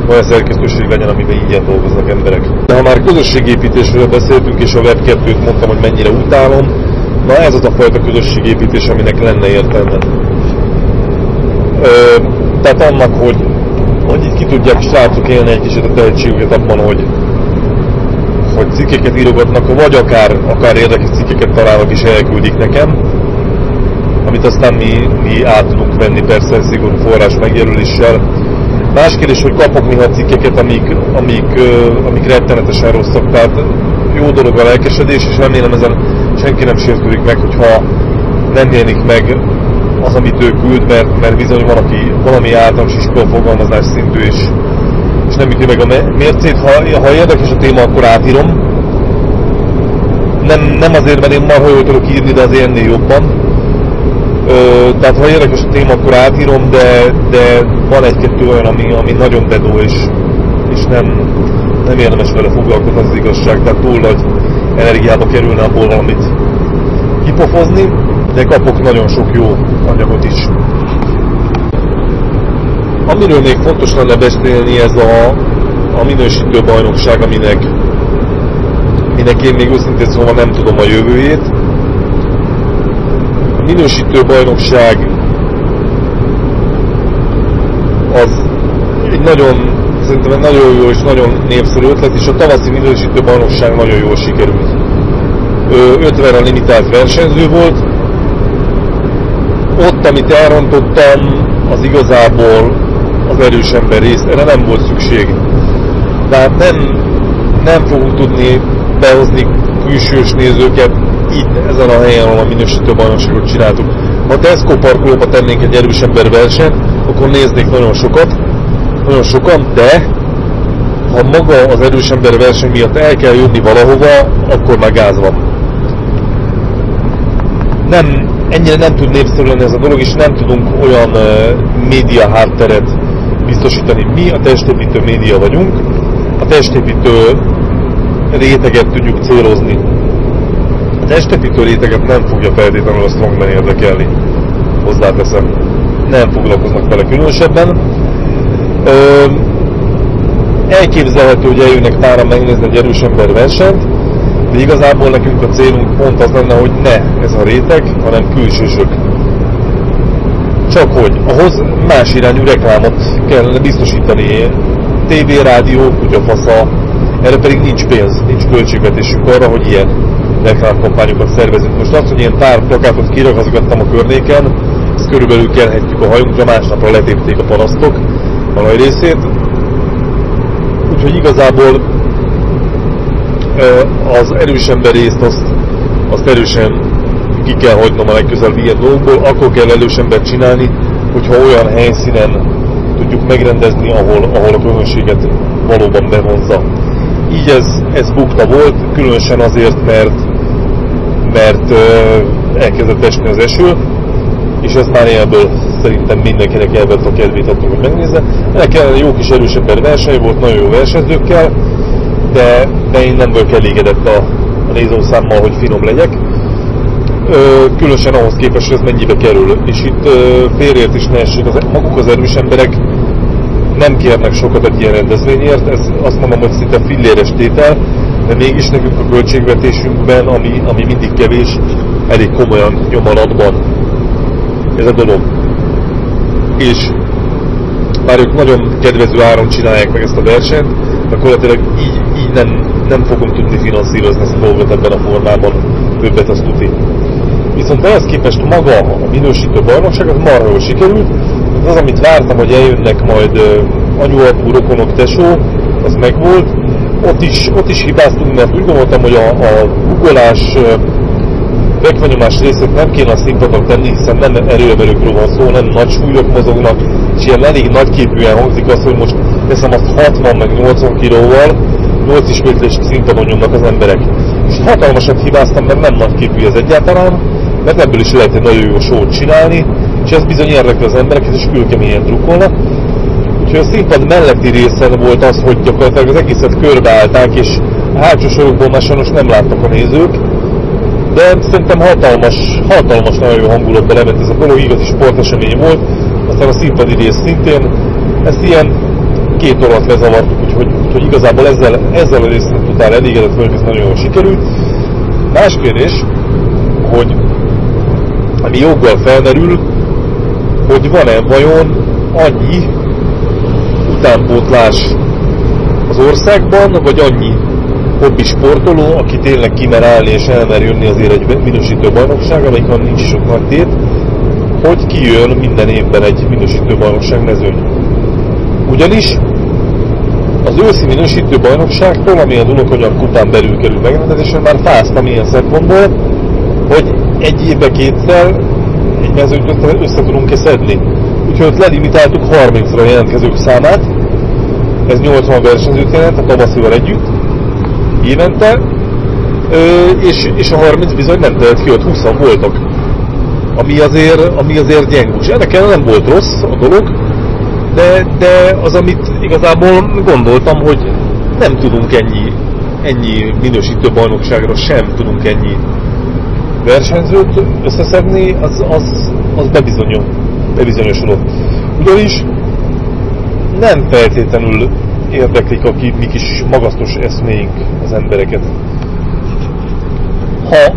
olyan szerkesztőség legyen, amiben így dolgoznak emberek. De ha már közösségépítésről beszéltünk, és a Web2-t mondtam, hogy mennyire utálom, Na ez az a fajta közösségépítés, aminek lenne értelme. Ö, tehát annak, hogy, hogy itt ki tudják srácok élni egy kicsit a tehetségüket abban, hogy, hogy cikkeket írogatnak, vagy akár, akár érdekes cikkeket találnak és elküldik nekem, amit aztán mi, mi át tudunk venni persze szigorú forrás megjelöléssel. Más kérdés, hogy kapok néha cikkeket, amik, amik, amik rettenetesen rosszak, tehát jó dolog a lelkesedés, és remélem ezen senki nem sértődik meg, hogyha nem jelenik meg az, amit ő küld, mert, mert bizony van, aki valami általános iskola fogalmazás szintű, és, és nem üti meg a mércét. Ha, ha érdekes a téma, akkor átírom. Nem, nem azért, mert én marha jól tudok írni, de azért ennél jobban. Tehát ha érdekes a téma, akkor átírom, de, de van egy-kettő olyan, ami, ami nagyon dedó, és, és nem, nem érdemes vele foglalkozni az igazság, tehát túl nagy energiába kerülne abból valamit kipofozni, de kapok nagyon sok jó anyagot is. Amiről még fontos lenne beszélni, ez a, a minősítő bajnokság, aminek, aminek én még őszintén szóval nem tudom a jövőjét. A minősítő bajnokság az egy nagyon szerintem egy nagyon jó és nagyon népszerű ötlet, és a tavaszi minősítő bajnokság nagyon jól sikerült. 50-re limitált versenyző volt, ott, amit elrontottam, az igazából az erős ember rész, erre nem volt szükség. Tehát nem, nem fogunk tudni behozni külsős nézőket itt, ezen a helyen, ahol a minősítő bajnokságot csináltuk. Ha Tesco parkolóba tennénk egy erős ember versenyt, akkor néznék nagyon sokat, nagyon sokan, de ha maga az erős ember verseny miatt el kell jönni valahova, akkor már gáz van. Nem, ennyire nem tud népszerű lenni ez a dolog, és nem tudunk olyan média hátteret biztosítani. Mi a testépítő média vagyunk, a testépítő réteget tudjuk célozni. Testépítő réteget nem fogja feltétlenül a strongman érdekelni. Hozzáteszem. Nem foglalkoznak vele különösebben. Ö, elképzelhető, hogy eljönnek páran megnézni egy erős ember versenyt, de igazából nekünk a célunk pont az lenne, hogy ne ez a réteg, hanem külsősök. Csak hogy ahhoz más irányú reklámot kellene biztosítani. TV, rádió, kutyafasza, erre pedig nincs pénz, nincs költségvetésünk arra, hogy ilyen reklámkampányokat szervezünk. Most azt, hogy ilyen pár plakátot kiragazgattam a környéken, ezt körülbelül kelhetjük a hajunkra, másnapra letépték a parasztok a nagy részét. Úgyhogy igazából az erős ember részt azt, azt erősen ki kell hagynom a legközelebb ilyen dolgokból, akkor kell erős embert csinálni, hogyha olyan helyszínen tudjuk megrendezni, ahol, ahol a közönséget valóban bevonza. Így ez, ez bukta volt, különösen azért, mert, mert elkezdett esni az eső, és ez már ilyenből szerintem mindenkinek elvett a kedvét hogy megnézze. Ennek kellene jó kis erős ember verseny volt, nagyon jó versenyzőkkel, de, de én nem vagyok elégedett a, a nézőszámmal, hogy finom legyek. Ö, különösen ahhoz képest, hogy ez mennyibe kerül. És itt félreért is ne essék, az, maguk az erős emberek nem kérnek sokat egy ilyen rendezvényért, ez azt mondom, hogy szinte filléres tétel, de mégis nekünk a költségvetésünkben, ami, ami mindig kevés, elég komolyan nyom alatban ez a dolog. És bár ők nagyon kedvező áron csinálják meg ezt a versenyt, gyakorlatilag így, így nem, nem fogom tudni finanszírozni ezt a dolgot ebben a formában, többet azt tudni. Viszont ehhez képest maga a minősítő bajnokság az marha jól sikerült, az, amit vártam, hogy eljönnek majd anyu, apu, rokonok, tesó, az megvolt. Ott is, ott is hibáztunk, mert úgy gondoltam, hogy a, a googolás uh, vekvanyomás részét nem kéne a színpadnak tenni, hiszen nem erőemelőkről van szó, nem nagy súlyok mozognak, és ilyen elég nagyképűen hangzik az, hogy most teszem azt 60 meg 80 kilóval, 8 ismétlést színpadon nyomnak az emberek. És hatalmasat hibáztam, mert nem nagyképű ez egyáltalán, mert ebből is lehet egy nagyon jó sót csinálni, és ez bizony érdekli az embereket, és külkeményen drukkolnak. Úgyhogy a színpad melletti részen volt az, hogy gyakorlatilag az egészet körbeállták, és a hátsó sorokból már sajnos nem láttak a nézők, de szerintem hatalmas, hatalmas, nagyon jó hangulatba lement ez a dolog, igazi sportesemény volt, aztán a színpadi rész szintén, ezt ilyen két óra lezavartuk, úgyhogy, úgyhogy igazából ezzel, ezzel a részen totál elégedett vagyok, ez nagyon jól sikerült. Más kérdés, hogy ami joggal felmerül, hogy van-e vajon annyi utánpótlás az országban, vagy annyi hobbi sportoló, aki tényleg kimer állni és elmer jönni azért egy minősítő bajnokság, amelyikon nincs sok nagy tét, hogy kijön minden évben egy minősítő bajnokság mezőny. Ugyanis az őszi minősítő bajnokságtól, ami a Dunakanyag kupán belül kerül megrendezésre, már fáztam ilyen szempontból, hogy egy évbe kétszer egy mezőnyt össze tudunk-e szedni. Úgyhogy ott lelimitáltuk 30-ra jelentkezők számát, ez 80 versenyzőt jelent a tavaszival együtt, évente, és, és a 30 bizony nem telt ki, ott 20 voltak. Ami azért, ami azért gyengus. Ennek nem volt rossz a dolog, de, de az, amit igazából gondoltam, hogy nem tudunk ennyi, ennyi minősítő bajnokságra sem tudunk ennyi versenyzőt összeszedni, az, az, az bebizonyol, bebizonyosodott. Ugyanis nem feltétlenül érdeklik a mi kis magasztos eszméink az embereket. Ha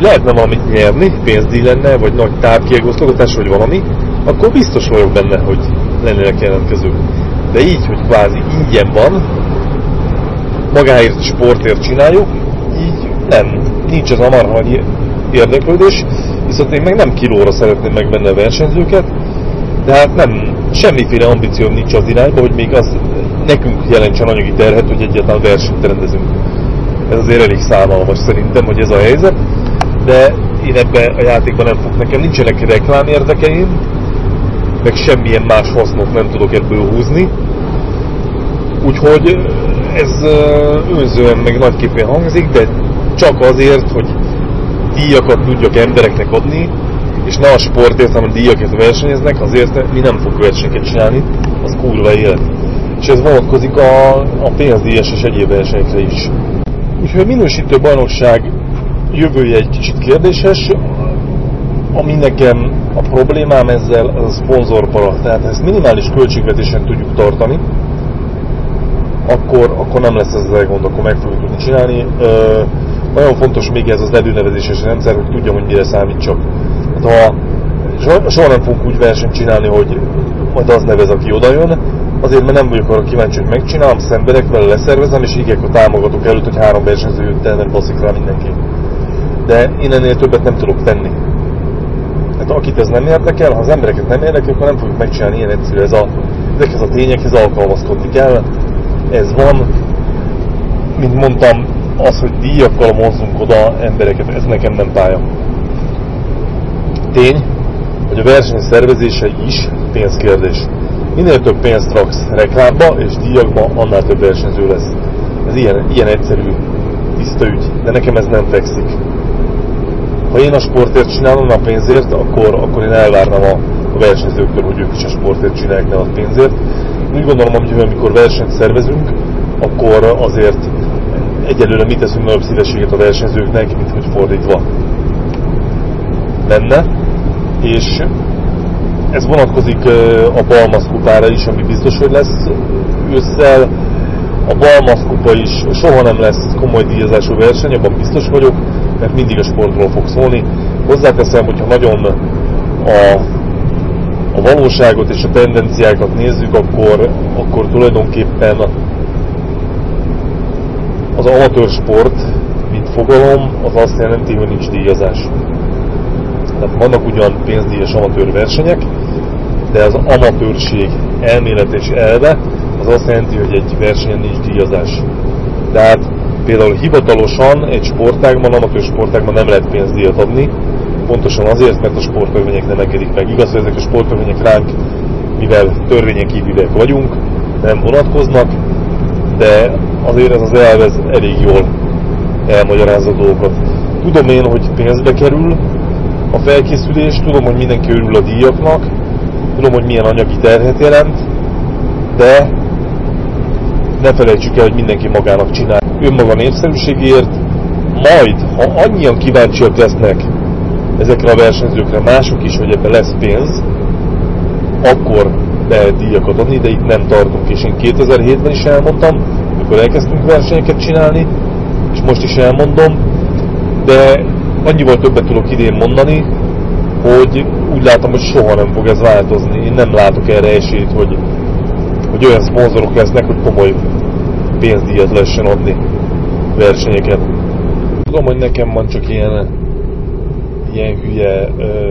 lehetne valamit nyerni, pénzdíj lenne, vagy nagy távkiegosztogatás, vagy valami, akkor biztos vagyok benne, hogy lennének jelentkezők. De így, hogy kvázi ingyen van, magáért sportért csináljuk, így nem. Nincs az a marha érdeklődés, Viszont én meg nem kilóra szeretném megvenni a versenyzőket, de hát nem, semmiféle ambícióm nincs az irányba, hogy még az nekünk jelentsen anyagi terhet, hogy egyáltalán versenyt rendezünk. Ez azért elég szállalmas szerintem, hogy ez a helyzet, de én ebbe a játékban nem fog. Nekem nincsenek reklám érdekeim, meg semmilyen más hasznot nem tudok ebből húzni. Úgyhogy ez önzően meg nagyképpen hangzik, de csak azért, hogy díjakat tudjak embereknek adni, és ne a sportért, hanem a díjakat versenyeznek, azért mi nem fogunk versenyeket csinálni, az kurva élet. És ez vonatkozik a, a pénzdíjas és egyéb versenyekre is. Úgyhogy minősítő bajnokság jövője egy kicsit kérdéses, ami nekem a problémám ezzel az a szponzorpara. Tehát ezt minimális költségvetésen tudjuk tartani, akkor, akkor nem lesz ez a gond, akkor meg fogjuk tudni csinálni. Ö, nagyon fontos még ez az előnevezéses rendszer, hogy tudjam, hogy mire számítsak. Hát, ha soha nem fogunk úgy versenyt csinálni, hogy majd az nevez, aki odajön, azért mert nem vagyok arra kíváncsi, hogy megcsinálom, az emberek vele leszervezem, és ígek a támogatók előtt, hogy három versenyző nem baszik rá mindenki. De én ennél többet nem tudok tenni. Hát akit ez nem érdekel, ha az embereket nem érdekel, akkor nem fogjuk megcsinálni ilyen egyszerű. Ez a, ezekhez a tényekhez alkalmazkodni kell. Ez van. Mint mondtam, az, hogy díjakkal mozzunk oda embereket, ez nekem nem pálya. Tény, hogy a verseny szervezése is pénzkérdés. Minél több pénzt raksz reklámba és díjakba, annál több versenyző lesz. Ez ilyen, ilyen egyszerű, tiszta ügy, de nekem ez nem fekszik. Ha én a sportért csinálom a pénzért, akkor, akkor én elvárnám a, a versenyzőktől, hogy ők is a sportért csinálják, ne a pénzért. Úgy gondolom, hogy amikor versenyt szervezünk, akkor azért egyelőre mi teszünk nagyobb szívességet a versenyzőknek, mint hogy fordítva lenne. És ez vonatkozik a Balmasz kupára is, ami biztos, hogy lesz ősszel. A Balmasz kupa is soha nem lesz komoly díjazású verseny, abban biztos vagyok, mert mindig a sportról fog szólni. Hozzáteszem, hogyha nagyon a, a valóságot és a tendenciákat nézzük, akkor, akkor tulajdonképpen az amatőr sport, mint fogalom, az azt jelenti, hogy nincs díjazás. Tehát vannak ugyan pénzdíjas amatőr versenyek, de az amatőrség elmélet és elve az azt jelenti, hogy egy versenyen nincs díjazás. Tehát például hivatalosan egy sportágban, amatőr sportágban nem lehet pénzdíjat adni, pontosan azért, mert a sporttörvények nem engedik meg. Igaz, hogy ezek a sporttörvények ránk, mivel törvények kívüliek vagyunk, nem vonatkoznak, de azért ez az elv ez elég jól elmagyarázza dolgokat. Tudom én, hogy pénzbe kerül a felkészülés, tudom, hogy mindenki örül a díjaknak, tudom, hogy milyen anyagi terhet jelent, de ne felejtsük el, hogy mindenki magának csinál. Önmaga népszerűségért, majd, ha annyian kíváncsiak lesznek ezekre a versenyzőkre mások is, hogy ebben lesz pénz, akkor lehet díjakat adni, de itt nem tartunk, és én 2007-ben is elmondtam, amikor elkezdtünk versenyeket csinálni, és most is elmondom, de annyival többet tudok idén mondani, hogy úgy látom, hogy soha nem fog ez változni. Én nem látok erre esélyt, hogy, hogy olyan szponzorok lesznek, hogy komoly pénzdíjat lehessen adni versenyeket. Tudom, hogy nekem van csak ilyen, ilyen hülye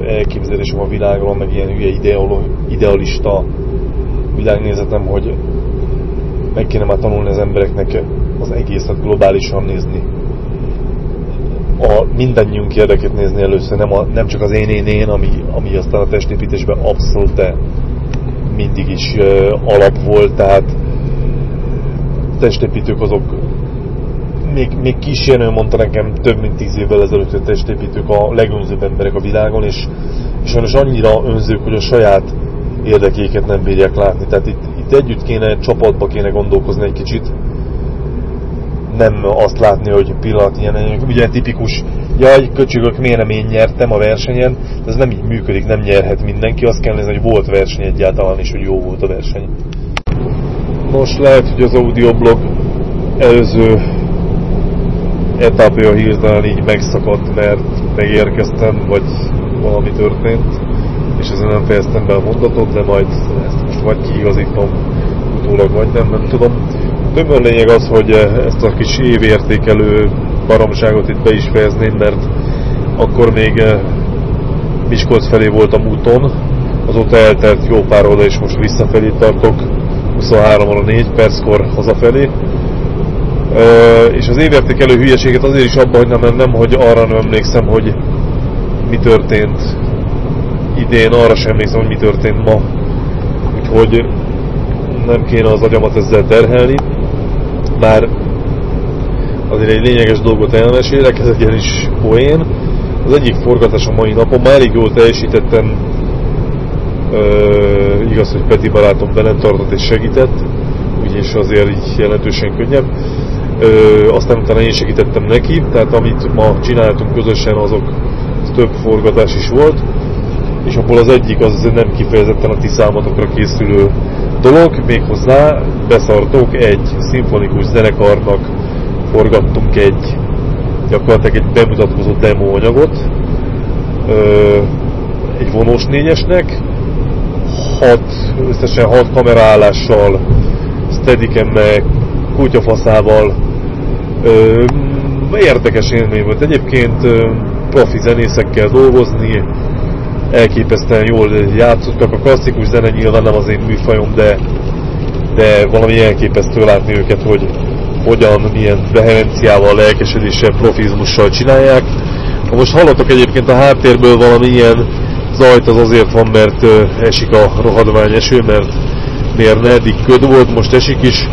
elképzelésem a világról, meg ilyen hülye idealista világnézetem, hogy meg kéne már tanulni az embereknek az egészet globálisan nézni. A mindannyiunk érdekét nézni először, nem, a, nem csak az én én én, ami, ami aztán a testépítésben abszolút mindig is uh, alap volt, tehát testépítők azok még, még kísérő mondta nekem több mint tíz évvel ezelőtt, hogy testépítők a legönzőbb emberek a világon, és, és sajnos annyira önzők, hogy a saját érdekéket nem bírják látni. Tehát itt, itt együtt kéne, csapatba kéne gondolkozni egy kicsit, nem azt látni, hogy pillanat ilyen, ugye tipikus, jaj, köcsögök, miért nem én nyertem a versenyen, de ez nem így működik, nem nyerhet mindenki, azt kell nézni, hogy volt verseny egyáltalán, és hogy jó volt a verseny. Most lehet, hogy az audioblog előző etapja hirtelen így megszakadt, mert megérkeztem, vagy valami történt, és ezen nem fejeztem be a mondatot, de majd ezt most vagy kiigazítom utólag, vagy nem, nem tudom. Tömör lényeg az, hogy ezt a kis évértékelő baromságot itt be is fejezném, mert akkor még Miskolc felé voltam úton, azóta eltelt jó pár oda, és most visszafelé tartok, 23 óra 4 perckor hazafelé. És az évértékelő hülyeséget azért is abba hagynám, mert nem, hogy arra nem emlékszem, hogy mi történt idén, arra sem emlékszem, hogy mi történt ma. Úgyhogy nem kéne az agyamat ezzel terhelni. Már azért egy lényeges dolgot elmesélek, ez egy is poén. Az egyik forgatás a mai napon, már elég jól teljesítettem, uh, igaz, hogy Peti barátom velem tartott és segített, úgyis azért így jelentősen könnyebb. Uh, aztán utána én segítettem neki, tehát amit ma csináltunk közösen, azok az több forgatás is volt, és abból az egyik az nem kifejezetten a ti számatokra készülő dolog, méghozzá beszartok egy szimfonikus zenekarnak forgattunk egy gyakorlatilag egy bemutatkozó demo anyagot egy vonós négyesnek hat, összesen hat kameraállással meg kutyafaszával érdekes élmény volt. Egyébként profi zenészekkel dolgozni elképesztően jól játszottak a klasszikus zene nyilván nem az én műfajom de, de valami elképesztő látni őket hogy hogyan, milyen vehemenciával, lelkesedéssel, profizmussal csinálják. Ha most hallottak egyébként a háttérből valami ilyen zajt, az azért van, mert esik a rohadvány eső, mert miért ne eddig köd volt, most esik is,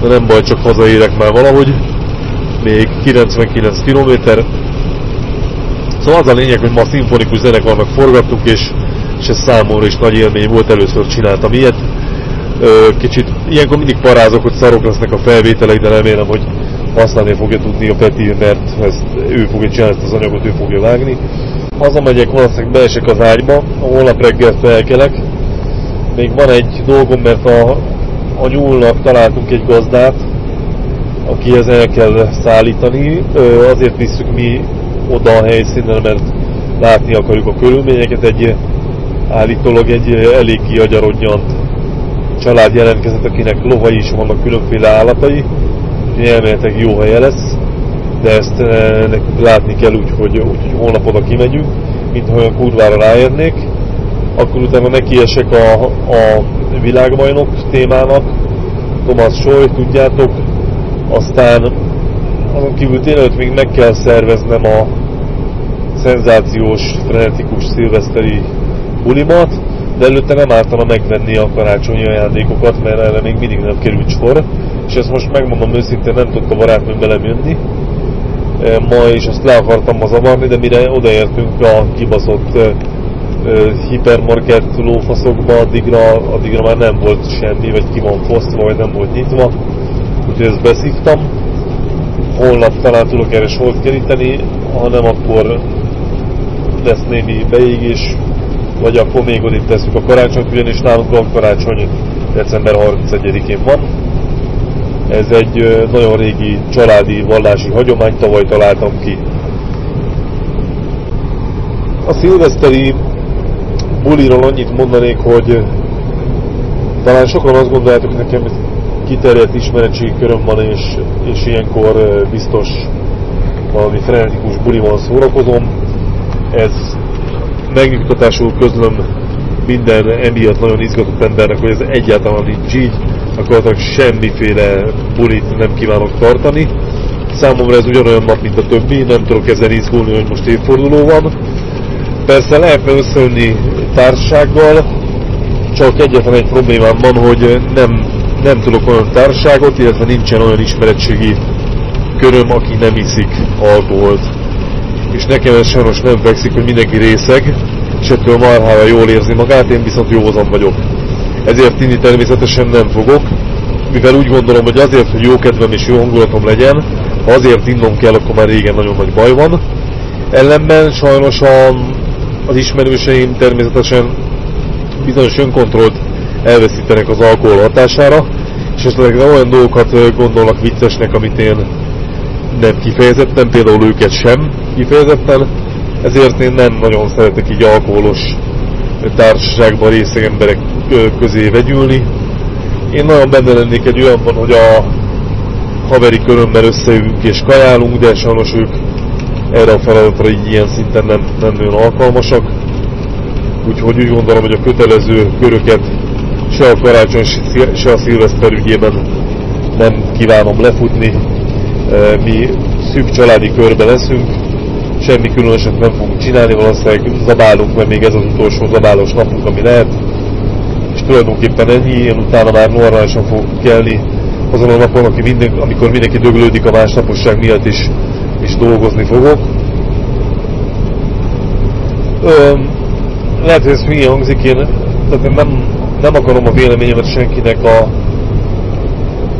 de nem baj, csak hazaérek már valahogy. Még 99 km. Szóval az a lényeg, hogy ma szimfonikus zenekarnak forgattuk, és, és ez számomra is nagy élmény volt, először csináltam ilyet kicsit, ilyenkor mindig parázok, hogy szarok lesznek a felvételek, de remélem, hogy használni fogja tudni a Peti, mert ezt ő fogja csinálni ezt az anyagot, ő fogja vágni. Hazamegyek, valószínűleg beesek az ágyba, holnap reggel felkelek. Még van egy dolgom, mert a, a nyúlnak találtunk egy gazdát, akihez el kell szállítani. Azért visszük mi oda a helyszínen, mert látni akarjuk a körülményeket. Egy állítólag egy elég kiagyarodjant család jelentkezett, akinek lovai is vannak, különféle állatai, úgyhogy elméletileg jó helye lesz, de ezt e, látni kell úgy, hogy, úgy, hogy holnap oda kimegyünk, mint ha olyan kurvára ráérnék. Akkor utána nekiesek a, a világbajnok témának, Thomas Soy, tudjátok, aztán azon kívül tényleg még meg kell szerveznem a szenzációs, frenetikus szilveszteri bulimat, de előtte nem ártana megvenni a karácsonyi ajándékokat, mert erre még mindig nem került sor, és ezt most megmondom őszintén, nem tudta barátnőm velem jönni. E, ma is azt le akartam ma zavarni, de mire odaértünk a kibaszott e, e, hipermarket lófaszokba, addigra, addigra már nem volt semmi, vagy ki van fosztva, vagy nem volt nyitva, úgyhogy ezt beszívtam. Holnap talán tudok erre sort keríteni, ha nem, akkor lesz némi beégés, vagy akkor még odébb tesszük a karácsonyt, ugyanis nálunk a karácsony december 31-én van. Ez egy nagyon régi családi vallási hagyomány, tavaly találtam ki. A szilveszteri buliról annyit mondanék, hogy talán sokan azt gondoljátok nekem, hogy kiterjedt ismeretségi köröm van, és, és ilyenkor biztos valami frenetikus bulival szórakozom. Ez megnyugtatásul közlöm minden emiatt nagyon izgatott embernek, hogy ez egyáltalán nincs így, akkor semmiféle bulit nem kívánok tartani. Számomra ez ugyanolyan nap, mint a többi, nem tudok ezen izgulni, hogy most évforduló van. Persze lehetne összeönni társasággal, csak egyetlen egy problémám van, hogy nem, nem tudok olyan társaságot, illetve nincsen olyan ismeretségi köröm, aki nem iszik alkoholt és nekem ez sajnos nem fekszik, hogy mindenki részeg, és ettől marhára jól érzi magát, én viszont józan vagyok. Ezért inni természetesen nem fogok, mivel úgy gondolom, hogy azért, hogy jó kedvem és jó hangulatom legyen, ha azért innom kell, akkor már régen nagyon nagy baj van. Ellenben sajnos a, az ismerőseim természetesen bizonyos önkontrollt elveszítenek az alkohol hatására, és esetleg olyan dolgokat gondolnak viccesnek, amit én nem kifejezetten, például őket sem kifejezetten, ezért én nem nagyon szeretek így alkoholos társaságban részeg emberek közé vegyülni. Én nagyon benne lennék egy olyanban, hogy a haveri körömmel összeülünk és kajálunk, de sajnos ők erre a feladatra így ilyen szinten nem, nem nagyon alkalmasak. úgyhogy úgy gondolom, hogy a kötelező köröket se a karácsony, se a szilveszter ügyében nem kívánom lefutni. Mi szűk családi körbe leszünk, semmi különöset nem fogunk csinálni, valószínűleg zabálunk, mert még ez az utolsó zabálos napunk, ami lehet, és tulajdonképpen ennyi, én utána már normálisan fogok kelni azon a napon, aki minden, amikor mindenki döglődik a másnaposság miatt is, és dolgozni fogok. Ö, lehet, hogy ez hülye hangzik, én, tehát én nem, nem akarom a véleményemet senkinek a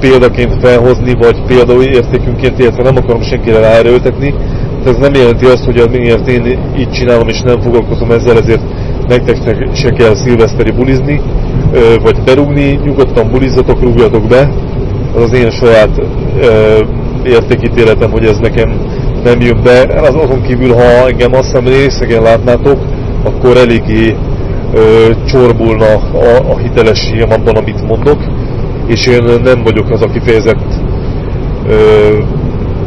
példaként felhozni, vagy példaértékünként, illetve nem akarom senkire ráerőltetni. Ez nem jelenti azt, hogy miért én így csinálom és nem foglalkozom ezzel, ezért nektek se kell szilveszteri bulizni, vagy berúgni, nyugodtan bulizzatok, rúgjatok be. Az az én saját értékítéletem, hogy ez nekem nem jön be. Az azon kívül, ha engem azt hiszem részegen látnátok, akkor eléggé csorbulna a, a hitelességem abban, amit mondok, és én nem vagyok az a kifejezett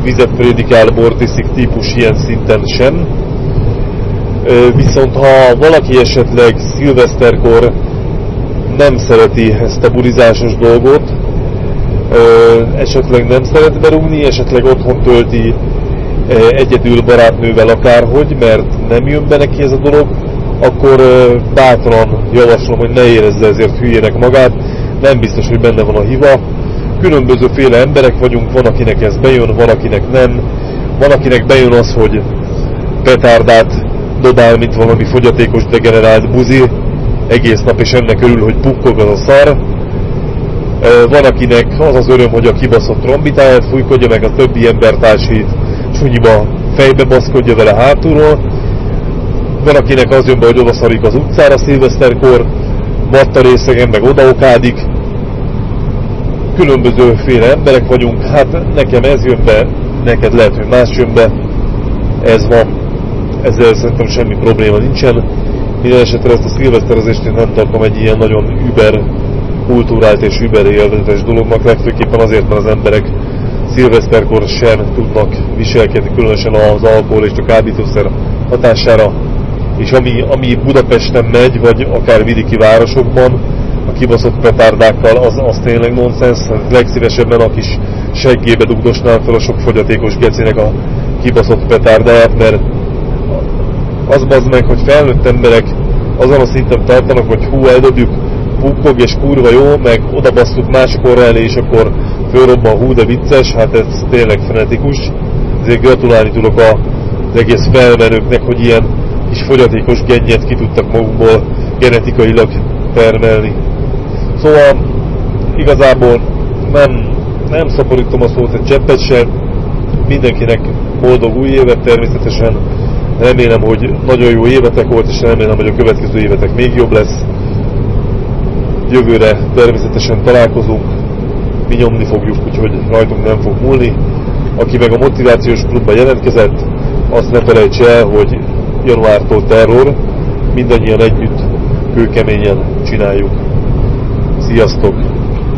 vizet prédikál, bortiszik típus ilyen szinten sem. Viszont ha valaki esetleg szilveszterkor nem szereti ezt a bulizásos dolgot, esetleg nem szeret berúgni, esetleg otthon tölti egyedül barátnővel akárhogy, mert nem jön be neki ez a dolog, akkor bátran javaslom, hogy ne érezze ezért hülyének magát, nem biztos, hogy benne van a hiva. Különbözőféle emberek vagyunk, van akinek ez bejön, van akinek nem, van akinek bejön az, hogy petárdát dobál, mint valami fogyatékos degenerált buzi, egész nap, és ennek örül, hogy pukkog az a szar. Van akinek az az öröm, hogy a kibaszott trombitáját fújkodja, meg a többi embertársít csúnyiba fejbe baszkodja vele hátulról, van akinek az jön be, hogy odaszarik az utcára szilveszterkor, vatta részegen, meg odaokádik. Különbözőféle emberek vagyunk, hát nekem ez jön be, neked lehet, hogy más jön be. Ez van. Ezzel szerintem semmi probléma nincsen. Minden esetre ezt a szilveszterezést én nem tartom egy ilyen nagyon über kultúrált és über élvezetes dolognak, legfőképpen azért, mert az emberek szilveszterkor sem tudnak viselkedni, különösen az alkohol és a kábítószer hatására és ami, ami Budapesten megy, vagy akár vidéki városokban, a kibaszott petárdákkal, az, az tényleg nonsens. Legszívesebben a kis seggébe dugdosnám fel a sok fogyatékos gecinek a kibaszott petárdáját, mert az bazd meg, hogy felnőtt emberek azon a szinten tartanak, hogy hú, eldobjuk, pukkog és kurva jó, meg oda basztuk máskor elé, és akkor fölrobban hú, de vicces, hát ez tényleg frenetikus. Ezért gratulálni tudok az egész felmenőknek, hogy ilyen kis fogyatékos gennyet ki tudtak magukból genetikailag termelni. Szóval igazából nem, nem szaporítom a szót egy cseppet sem, mindenkinek boldog új évet természetesen, remélem, hogy nagyon jó évetek volt, és remélem, hogy a következő évetek még jobb lesz. Jövőre természetesen találkozunk, mi nyomni fogjuk, úgyhogy rajtunk nem fog múlni. Aki meg a motivációs klubba jelentkezett, azt ne felejtse el, hogy januártól terror, mindannyian együtt kőkeményen csináljuk. Sziasztok!